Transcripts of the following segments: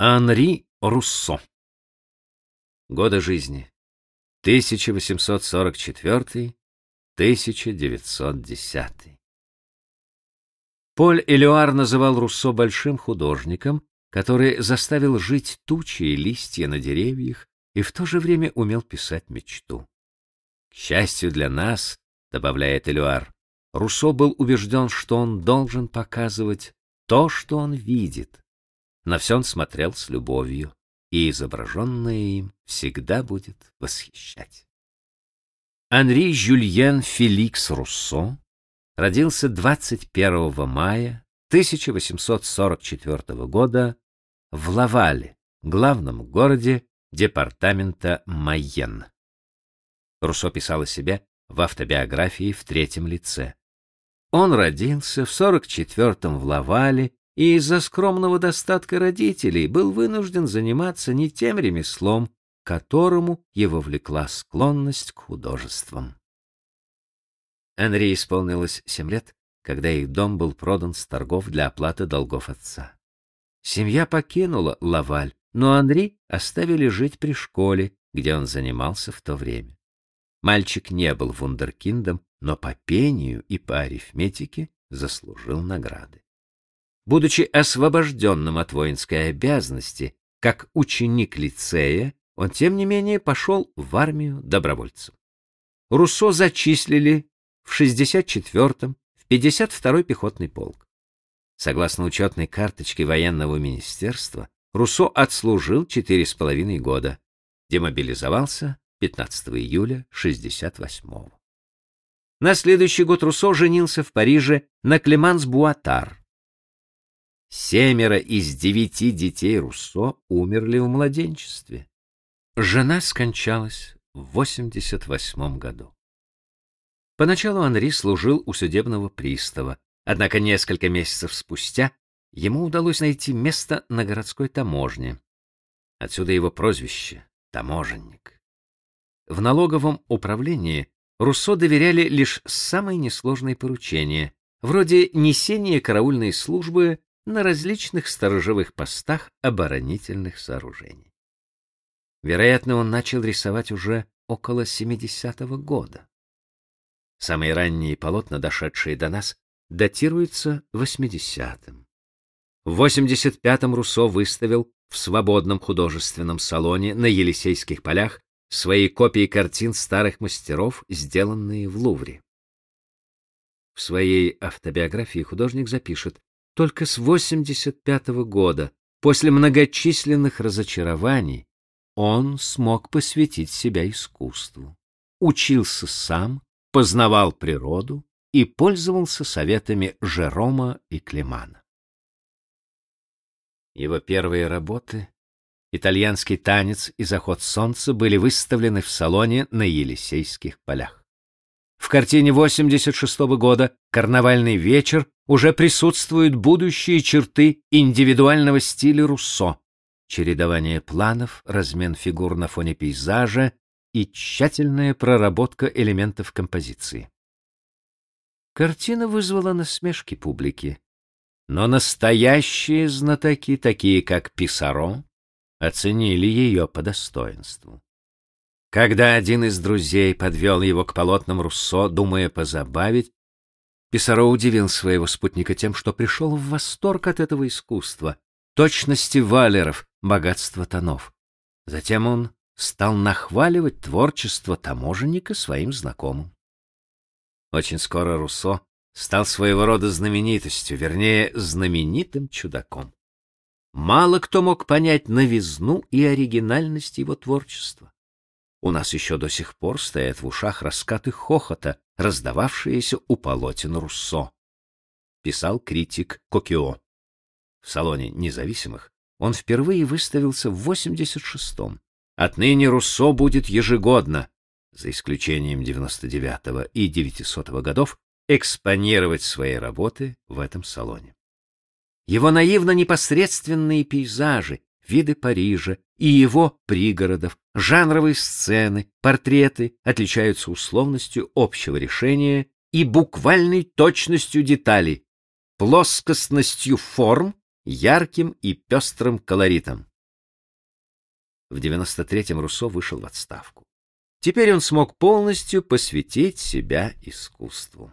Анри Руссо. Годы жизни 1844-1910. Поль Элюар называл Руссо большим художником, который заставил жить тучи и листья на деревьях и в то же время умел писать мечту. К счастью для нас, добавляет Элюар, Руссо был убежден, что он должен показывать то, что он видит, на все он смотрел с любовью, и изображенное им всегда будет восхищать. Анри Жюльен Феликс Руссо родился 21 мая 1844 года в Лавале, главном городе департамента Майен. Руссо писал о себе в автобиографии в третьем лице. Он родился в 44-м в Лавале и из-за скромного достатка родителей был вынужден заниматься не тем ремеслом, которому его влекла склонность к художествам. Энри исполнилось семь лет, когда их дом был продан с торгов для оплаты долгов отца. Семья покинула Лаваль, но Анри оставили жить при школе, где он занимался в то время. Мальчик не был вундеркиндом, но по пению и по арифметике заслужил награды будучи освобожденным от воинской обязанности, как ученик лицея, он, тем не менее, пошел в армию добровольцем. Руссо зачислили в 64-м в 52-й пехотный полк. Согласно учетной карточке военного министерства, Руссо отслужил четыре с половиной года, демобилизовался 15 июля 68-го. На следующий год Руссо женился в Париже на Клеманс Буатар, Семеро из девяти детей Руссо умерли в младенчестве. Жена скончалась в 88 году. Поначалу Анри служил у судебного пристава, однако несколько месяцев спустя ему удалось найти место на городской таможне. Отсюда его прозвище — таможенник. В налоговом управлении Руссо доверяли лишь самые несложные поручения, вроде несения караульной службы на различных сторожевых постах оборонительных сооружений. Вероятно, он начал рисовать уже около 70-го года. Самые ранние полотна, дошедшие до нас, датируются 80-м. В 85-м Руссо выставил в свободном художественном салоне на Елисейских полях свои копии картин старых мастеров, сделанные в Лувре. В своей автобиографии художник запишет, только с 85 -го года, после многочисленных разочарований, он смог посвятить себя искусству. Учился сам, познавал природу и пользовался советами Жерома и Клемана. Его первые работы «Итальянский танец» и «Заход солнца» были выставлены в салоне на Елисейских полях. В картине 86 -го года «Карнавальный вечер» уже присутствуют будущие черты индивидуального стиля Руссо, чередование планов, размен фигур на фоне пейзажа и тщательная проработка элементов композиции. Картина вызвала насмешки публики, но настоящие знатоки, такие как Писаро, оценили ее по достоинству. Когда один из друзей подвел его к полотнам Руссо, думая позабавить, Писаро удивил своего спутника тем, что пришел в восторг от этого искусства, точности валеров, богатства тонов. Затем он стал нахваливать творчество таможенника своим знакомым. Очень скоро Руссо стал своего рода знаменитостью, вернее, знаменитым чудаком. Мало кто мог понять новизну и оригинальность его творчества. У нас еще до сих пор стоят в ушах раскаты хохота, раздававшиеся у полотен Руссо. Писал критик Кокио. В салоне независимых он впервые выставился в 86-м. Отныне Руссо будет ежегодно, за исключением 99-го и 900-го годов, экспонировать свои работы в этом салоне. Его наивно непосредственные пейзажи, виды Парижа и его пригородов, жанровые сцены, портреты отличаются условностью общего решения и буквальной точностью деталей, плоскостностью форм, ярким и пестрым колоритом. В 93-м Руссо вышел в отставку. Теперь он смог полностью посвятить себя искусству.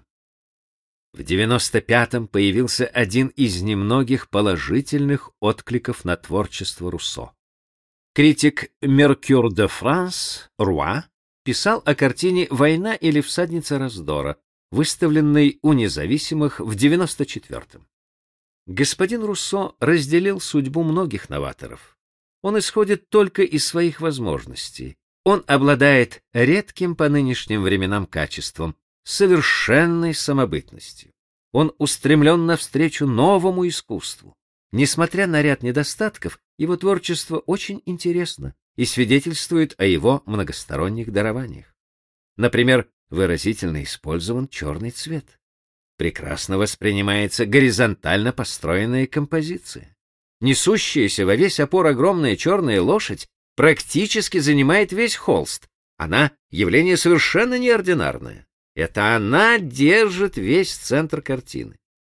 В 95-м появился один из немногих положительных откликов на творчество Руссо. Критик Меркюр де Франс Руа писал о картине «Война или всадница раздора», выставленной у независимых в 94-м. Господин Руссо разделил судьбу многих новаторов. Он исходит только из своих возможностей. Он обладает редким по нынешним временам качеством совершенной самобытностью. Он устремлен навстречу новому искусству. Несмотря на ряд недостатков, его творчество очень интересно и свидетельствует о его многосторонних дарованиях. Например, выразительно использован черный цвет. Прекрасно воспринимается горизонтально построенная композиция. Несущаяся во весь опор огромная черная лошадь практически занимает весь холст. Она — явление совершенно неординарное. Это она держит весь центр картины.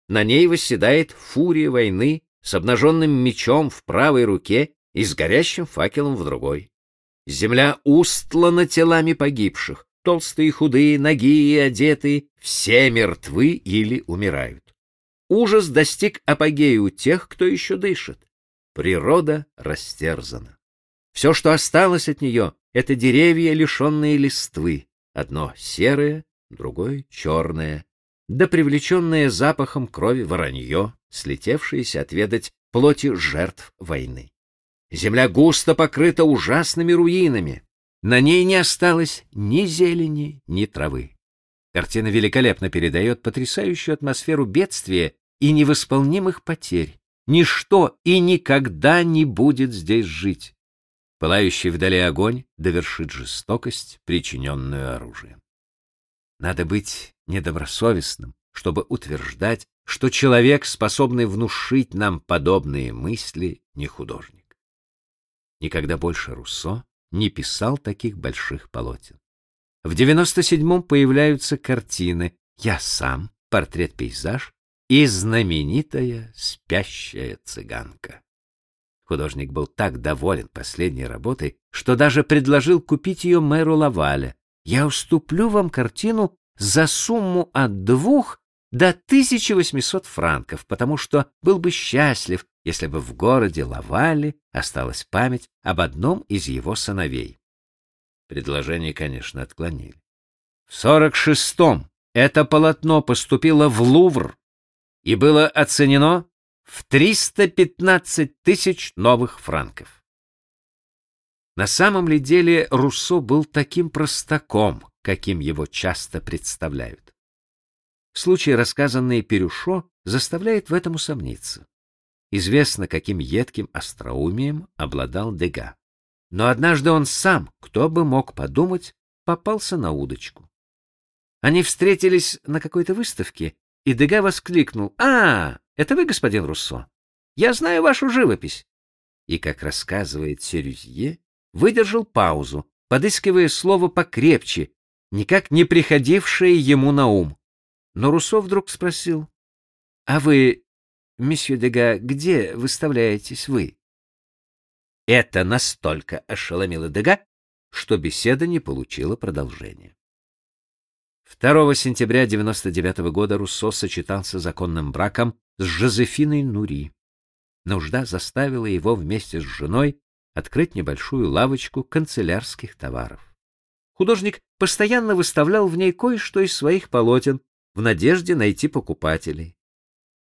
На ней восседает фурия войны с обнаженным мечом в правой руке и с горящим факелом в другой. Земля устлана телами погибших, толстые, худые, ноги и одетые, все мертвы или умирают. Ужас достиг апогея у тех, кто еще дышит. Природа растерзана. Все, что осталось от нее, — это деревья, лишенные листвы, одно серое, другое черное, да привлеченное запахом крови воронье, слетевшееся отведать плоти жертв войны. Земля густо покрыта ужасными руинами. На ней не осталось ни зелени, ни травы. Картина великолепно передает потрясающую атмосферу бедствия и невосполнимых потерь. Ничто и никогда не будет здесь жить. Пылающий вдали огонь довершит жестокость, причиненную оружием. Надо быть недобросовестным, чтобы утверждать, что человек, способный внушить нам подобные мысли, не художник. Никогда больше Руссо не писал таких больших полотен. В 97-м появляются картины «Я сам», портрет-пейзаж и знаменитая «Спящая цыганка». Художник был так доволен последней работой, что даже предложил купить ее мэру Лаваля. «Я уступлю вам картину за сумму от двух до 1800 франков, потому что был бы счастлив, если бы в городе Лавале осталась память об одном из его сыновей. Предложение, конечно, отклонили. В 46-м это полотно поступило в Лувр и было оценено в 315 тысяч новых франков. На самом ли деле Руссо был таким простаком, каким его часто представляют? Случай, рассказанный Перюшо, заставляет в этом усомниться. Известно, каким едким остроумием обладал Дега. Но однажды он сам, кто бы мог подумать, попался на удочку. Они встретились на какой-то выставке, и Дега воскликнул: "А, это вы, господин Руссо? Я знаю вашу живопись". И, как рассказывает Серюзье, выдержал паузу, подыскивая слово покрепче, никак не приходившее ему на ум. Но Руссо вдруг спросил: "А вы, месье Дега, где выставляетесь вы?" Это настолько ошеломило Дега, что беседа не получила продолжения. 2 сентября 99 -го года Руссо сочетался законным браком с Жозефиной Нури. Нужда заставила его вместе с женой открыть небольшую лавочку канцелярских товаров. Художник постоянно выставлял в ней кое-что из своих полотен в надежде найти покупателей.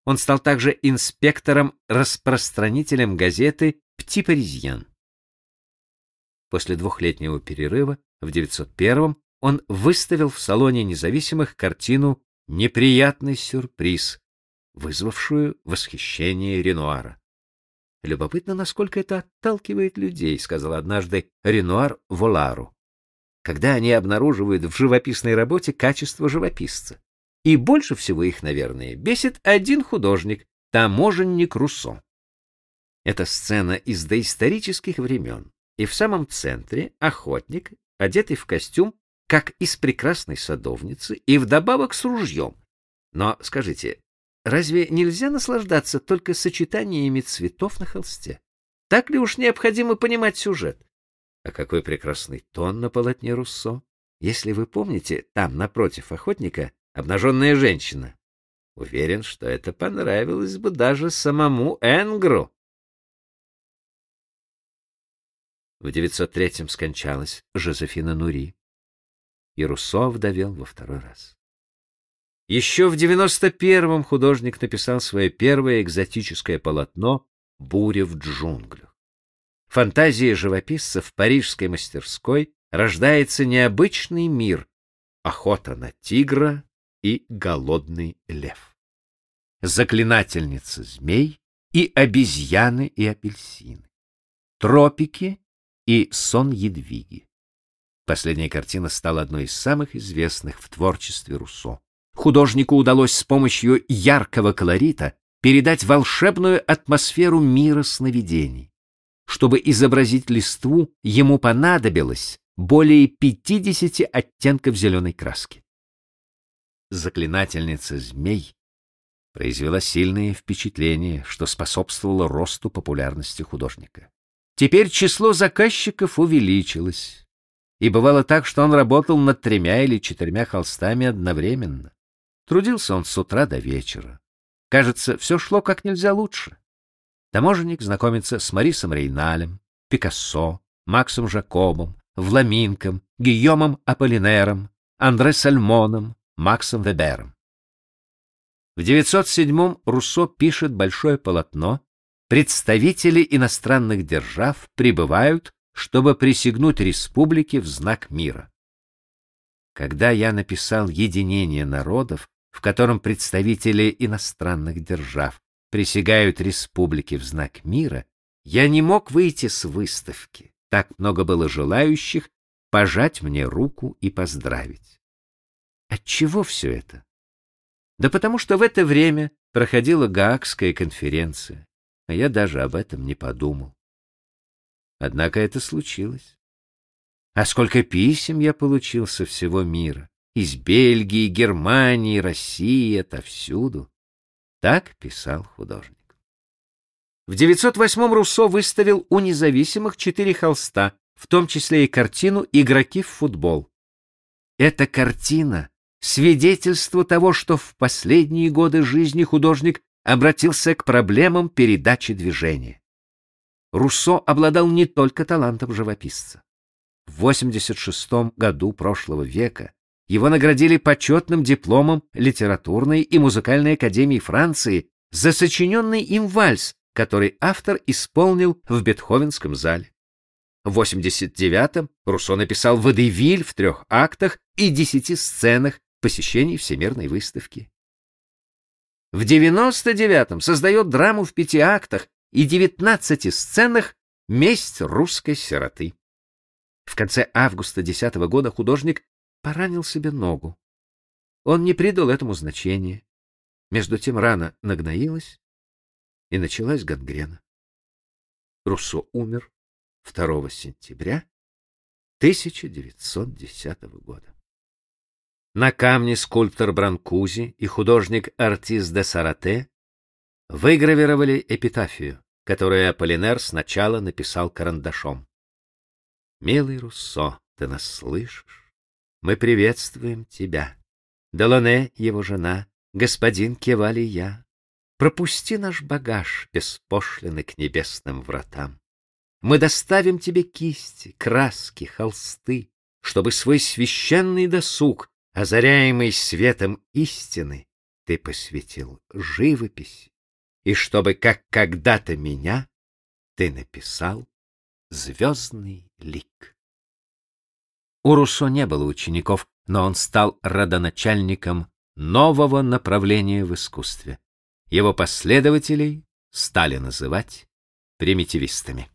Он стал также инспектором-распространителем газеты «Пти Паризьен». После двухлетнего перерыва в 901 он выставил в салоне независимых картину «Неприятный сюрприз», вызвавшую восхищение Ренуара. Любопытно, насколько это отталкивает людей, сказал однажды Ренуар Волару. Когда они обнаруживают в живописной работе качество живописца. И больше всего их, наверное, бесит один художник, таможенник Руссо. Это сцена из доисторических времен, и в самом центре охотник, одетый в костюм, как из прекрасной садовницы, и вдобавок с ружьем. Но скажите, разве нельзя наслаждаться только сочетаниями цветов на холсте? Так ли уж необходимо понимать сюжет? А какой прекрасный тон на полотне Руссо! Если вы помните, там, напротив охотника, обнаженная женщина. Уверен, что это понравилось бы даже самому Энгру. В 903-м скончалась Жозефина Нури, и Руссо вдовел во второй раз. Еще в 91-м художник написал свое первое экзотическое полотно «Буря в джунглях». Фантазия живописца в парижской мастерской рождается необычный мир — охота на тигра и голодный лев. Заклинательница змей и обезьяны и апельсины. Тропики и сон едвиги. Последняя картина стала одной из самых известных в творчестве Руссо. Художнику удалось с помощью яркого колорита передать волшебную атмосферу мира сновидений. Чтобы изобразить листву, ему понадобилось более 50 оттенков зеленой краски. Заклинательница змей произвела сильное впечатление, что способствовало росту популярности художника. Теперь число заказчиков увеличилось, и бывало так, что он работал над тремя или четырьмя холстами одновременно. Трудился он с утра до вечера. Кажется, все шло как нельзя лучше. Таможенник знакомится с Марисом Рейналем, Пикассо, Максом Жакобом, Вламинком, Гийомом Аполлинером, Андре Сальмоном, Максом Вебером. В 907-м Руссо пишет большое полотно «Представители иностранных держав прибывают, чтобы присягнуть республике в знак мира». Когда я написал «Единение народов», в котором представители иностранных держав присягают республике в знак мира, я не мог выйти с выставки. Так много было желающих пожать мне руку и поздравить. Отчего все это? Да потому что в это время проходила Гаагская конференция, а я даже об этом не подумал. Однако это случилось. А сколько писем я получил со всего мира, из Бельгии, Германии, России, отовсюду. Так писал художник. В 908-м Руссо выставил у независимых четыре холста, в том числе и картину «Игроки в футбол». Эта картина — свидетельство того, что в последние годы жизни художник обратился к проблемам передачи движения. Руссо обладал не только талантом живописца. В 86 году прошлого века его наградили почетным дипломом литературной и музыкальной академии Франции за сочиненный им вальс который автор исполнил в Бетховенском зале. В 89-м Руссо написал «Водевиль» в трех актах и десяти сценах посещений Всемирной выставки. В 99-м создает драму в пяти актах и 19 сценах «Месть русской сироты». В конце августа 10 -го года художник поранил себе ногу. Он не придал этому значения. Между тем рана нагноилась, и началась гангрена. Руссо умер 2 сентября 1910 года. На камне скульптор Бранкузи и художник Артис де Сарате выгравировали эпитафию, которую Аполлинер сначала написал карандашом. «Милый Руссо, ты нас слышишь? Мы приветствуем тебя. Делоне, его жена, господин Кевали я, Пропусти наш багаж без пошлины к небесным вратам. Мы доставим тебе кисти, краски, холсты, чтобы свой священный досуг, озаряемый светом истины, ты посвятил живописи, и чтобы, как когда-то меня, ты написал звездный лик. У Руссо не было учеников, но он стал родоначальником нового направления в искусстве его последователей стали называть примитивистами.